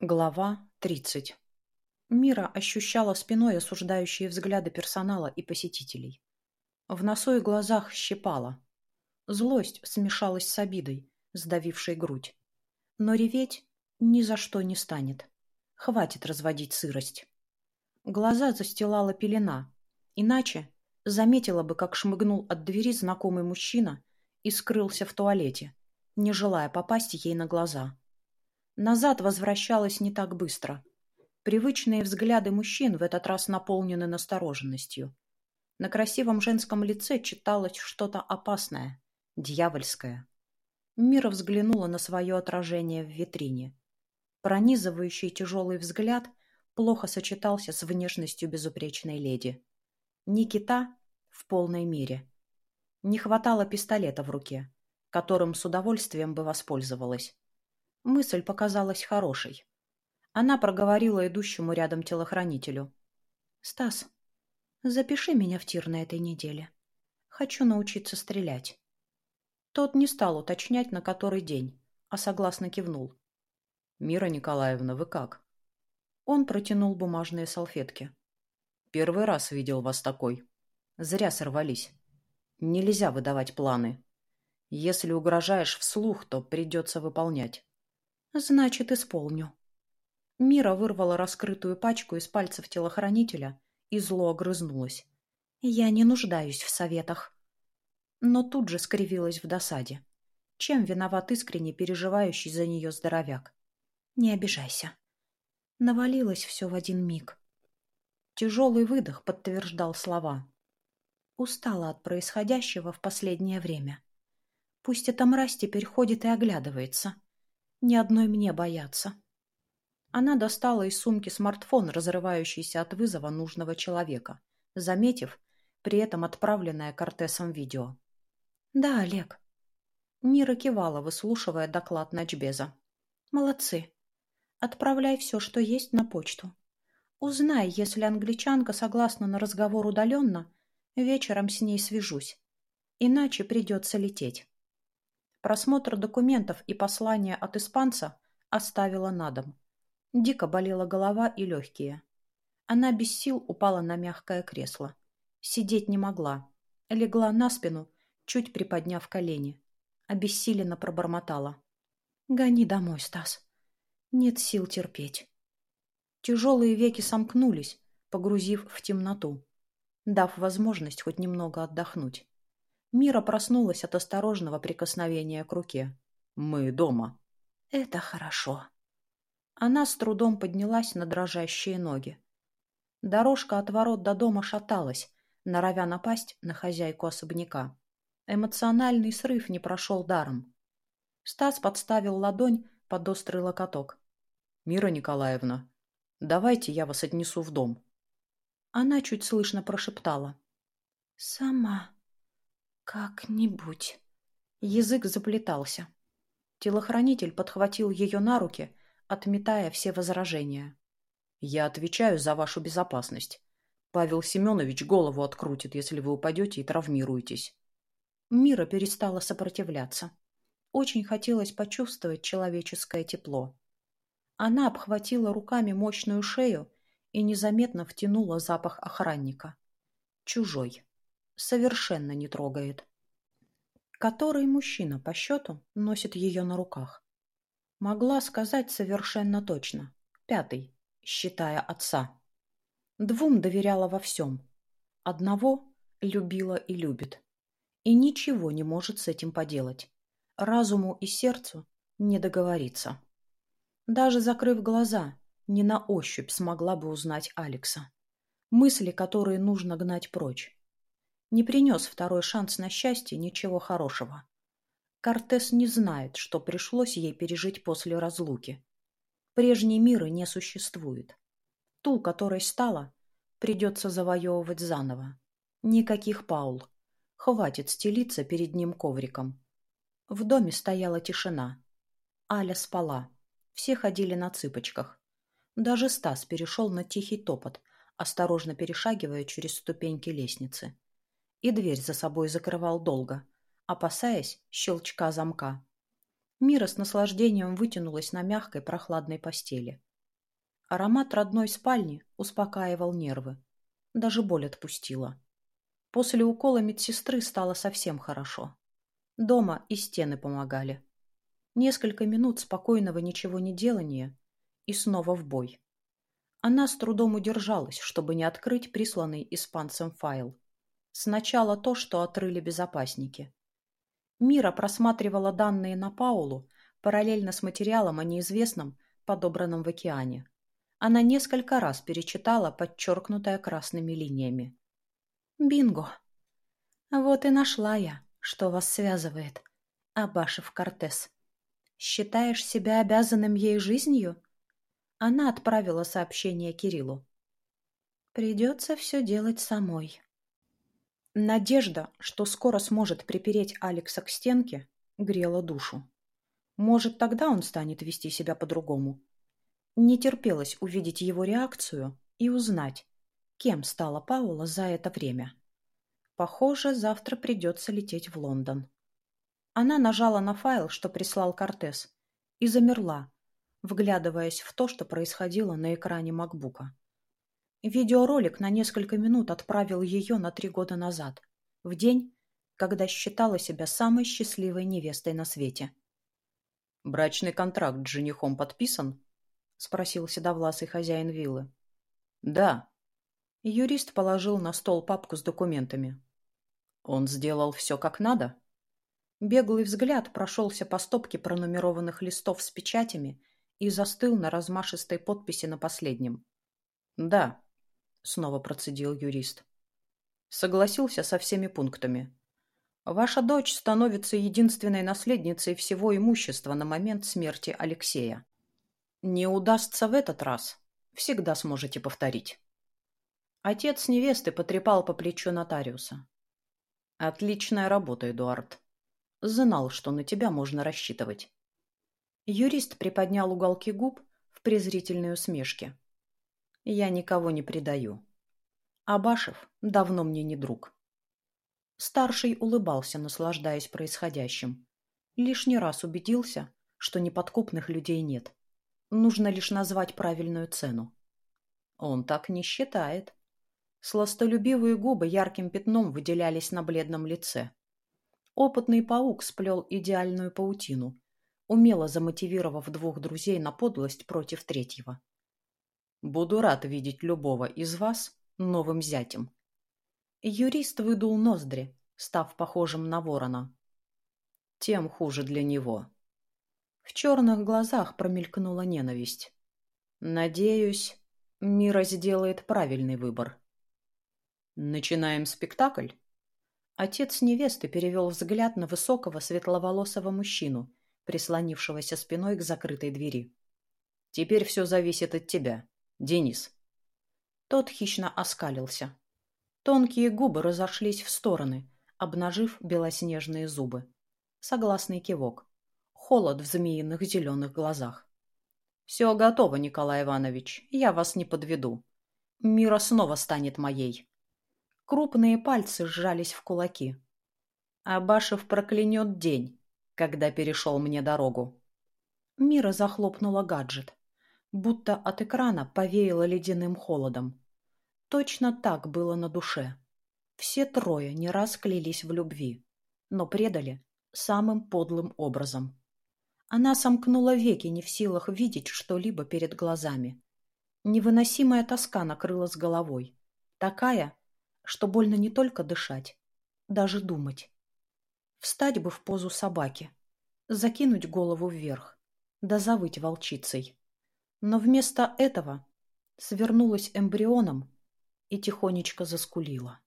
Глава 30. Мира ощущала спиной осуждающие взгляды персонала и посетителей. В носу и глазах щипала. Злость смешалась с обидой, сдавившей грудь. Но реветь ни за что не станет. Хватит разводить сырость. Глаза застилала пелена. Иначе заметила бы, как шмыгнул от двери знакомый мужчина и скрылся в туалете, не желая попасть ей на глаза. Назад возвращалась не так быстро. Привычные взгляды мужчин в этот раз наполнены настороженностью. На красивом женском лице читалось что-то опасное, дьявольское. Мира взглянула на свое отражение в витрине. Пронизывающий тяжелый взгляд плохо сочетался с внешностью безупречной леди. Никита в полной мере. Не хватало пистолета в руке, которым с удовольствием бы воспользовалась. Мысль показалась хорошей. Она проговорила идущему рядом телохранителю. «Стас, запиши меня в тир на этой неделе. Хочу научиться стрелять». Тот не стал уточнять, на который день, а согласно кивнул. «Мира Николаевна, вы как?» Он протянул бумажные салфетки. «Первый раз видел вас такой. Зря сорвались. Нельзя выдавать планы. Если угрожаешь вслух, то придется выполнять. Значит, исполню. Мира вырвала раскрытую пачку из пальцев телохранителя и зло огрызнулась. Я не нуждаюсь в советах. Но тут же скривилась в досаде. Чем виноват искренне переживающий за нее здоровяк? Не обижайся. Навалилось все в один миг. Тяжелый выдох подтверждал слова. Устала от происходящего в последнее время. Пусть эта мразь теперь ходит и оглядывается. Ни одной мне бояться. Она достала из сумки смартфон, разрывающийся от вызова нужного человека, заметив, при этом отправленное Кортесом видео. «Да, Олег». Мира кивала, выслушивая доклад Ночбеза. «Молодцы. Отправляй все, что есть, на почту. Узнай, если англичанка согласна на разговор удаленно, вечером с ней свяжусь. Иначе придется лететь. Просмотр документов и послания от испанца оставила на дом. Дико болела голова и легкие. Она без сил упала на мягкое кресло. Сидеть не могла. Легла на спину, чуть приподняв колени. Обессиленно пробормотала. «Гони домой, Стас. Нет сил терпеть». Тяжелые веки сомкнулись, погрузив в темноту, дав возможность хоть немного отдохнуть. Мира проснулась от осторожного прикосновения к руке. «Мы дома». «Это хорошо». Она с трудом поднялась на дрожащие ноги. Дорожка от ворот до дома шаталась, норовя напасть на хозяйку особняка. Эмоциональный срыв не прошел даром. Стас подставил ладонь под острый локоток. «Мира Николаевна, давайте я вас отнесу в дом». Она чуть слышно прошептала. «Сама». «Как-нибудь». Язык заплетался. Телохранитель подхватил ее на руки, отметая все возражения. «Я отвечаю за вашу безопасность. Павел Семенович голову открутит, если вы упадете и травмируетесь». Мира перестала сопротивляться. Очень хотелось почувствовать человеческое тепло. Она обхватила руками мощную шею и незаметно втянула запах охранника. Чужой совершенно не трогает. Который мужчина по счету носит ее на руках? Могла сказать совершенно точно. Пятый, считая отца. Двум доверяла во всем. Одного любила и любит. И ничего не может с этим поделать. Разуму и сердцу не договориться. Даже закрыв глаза, не на ощупь смогла бы узнать Алекса. Мысли, которые нужно гнать прочь не принес второй шанс на счастье ничего хорошего. Кортес не знает, что пришлось ей пережить после разлуки. Прежней мира не существует. Ту, которой стала, придется завоевывать заново. Никаких Паул. Хватит стелиться перед ним ковриком. В доме стояла тишина. Аля спала. Все ходили на цыпочках. Даже Стас перешел на тихий топот, осторожно перешагивая через ступеньки лестницы и дверь за собой закрывал долго, опасаясь щелчка замка. Мира с наслаждением вытянулась на мягкой прохладной постели. Аромат родной спальни успокаивал нервы. Даже боль отпустила. После укола медсестры стало совсем хорошо. Дома и стены помогали. Несколько минут спокойного ничего не делания и снова в бой. Она с трудом удержалась, чтобы не открыть присланный испанцем файл. Сначала то, что отрыли безопасники. Мира просматривала данные на Паулу параллельно с материалом о неизвестном, подобранном в океане. Она несколько раз перечитала подчеркнутое красными линиями. «Бинго! Вот и нашла я, что вас связывает, Абашев Кортес. Считаешь себя обязанным ей жизнью?» Она отправила сообщение Кириллу. «Придется все делать самой». Надежда, что скоро сможет припереть Алекса к стенке, грела душу. Может, тогда он станет вести себя по-другому. Не терпелось увидеть его реакцию и узнать, кем стала Паула за это время. Похоже, завтра придется лететь в Лондон. Она нажала на файл, что прислал Кортес, и замерла, вглядываясь в то, что происходило на экране макбука. Видеоролик на несколько минут отправил ее на три года назад, в день, когда считала себя самой счастливой невестой на свете. «Брачный контракт с женихом подписан?» — спросил седовласый хозяин виллы. «Да». Юрист положил на стол папку с документами. «Он сделал все как надо?» Беглый взгляд прошелся по стопке пронумерованных листов с печатями и застыл на размашистой подписи на последнем. «Да», — снова процедил юрист. «Согласился со всеми пунктами. Ваша дочь становится единственной наследницей всего имущества на момент смерти Алексея. Не удастся в этот раз, всегда сможете повторить». Отец невесты потрепал по плечу нотариуса. «Отличная работа, Эдуард. Знал, что на тебя можно рассчитывать». Юрист приподнял уголки губ в презрительной усмешке. «Я никого не предаю. Абашев давно мне не друг». Старший улыбался, наслаждаясь происходящим. Лишний раз убедился, что неподкупных людей нет. Нужно лишь назвать правильную цену. Он так не считает. Сластолюбивые губы ярким пятном выделялись на бледном лице. Опытный паук сплел идеальную паутину, умело замотивировав двух друзей на подлость против третьего. «Буду рад видеть любого из вас новым зятем». Юрист выдул ноздри, став похожим на ворона. Тем хуже для него. В черных глазах промелькнула ненависть. «Надеюсь, Мира сделает правильный выбор». «Начинаем спектакль?» Отец невесты перевел взгляд на высокого светловолосого мужчину, прислонившегося спиной к закрытой двери. «Теперь все зависит от тебя, Денис». Тот хищно оскалился. Тонкие губы разошлись в стороны, обнажив белоснежные зубы. Согласный кивок. Холод в змеиных зеленых глазах. «Все готово, Николай Иванович, я вас не подведу. Мира снова станет моей». Крупные пальцы сжались в кулаки. Абашев проклянет день, когда перешел мне дорогу. Мира захлопнула гаджет, будто от экрана повеяло ледяным холодом. Точно так было на душе. Все трое не раз клялись в любви, но предали самым подлым образом. Она сомкнула веки, не в силах видеть что-либо перед глазами. Невыносимая тоска накрыла с головой. Такая, что больно не только дышать, даже думать. Встать бы в позу собаки, закинуть голову вверх, да завыть волчицей. Но вместо этого свернулась эмбрионом и тихонечко заскулила.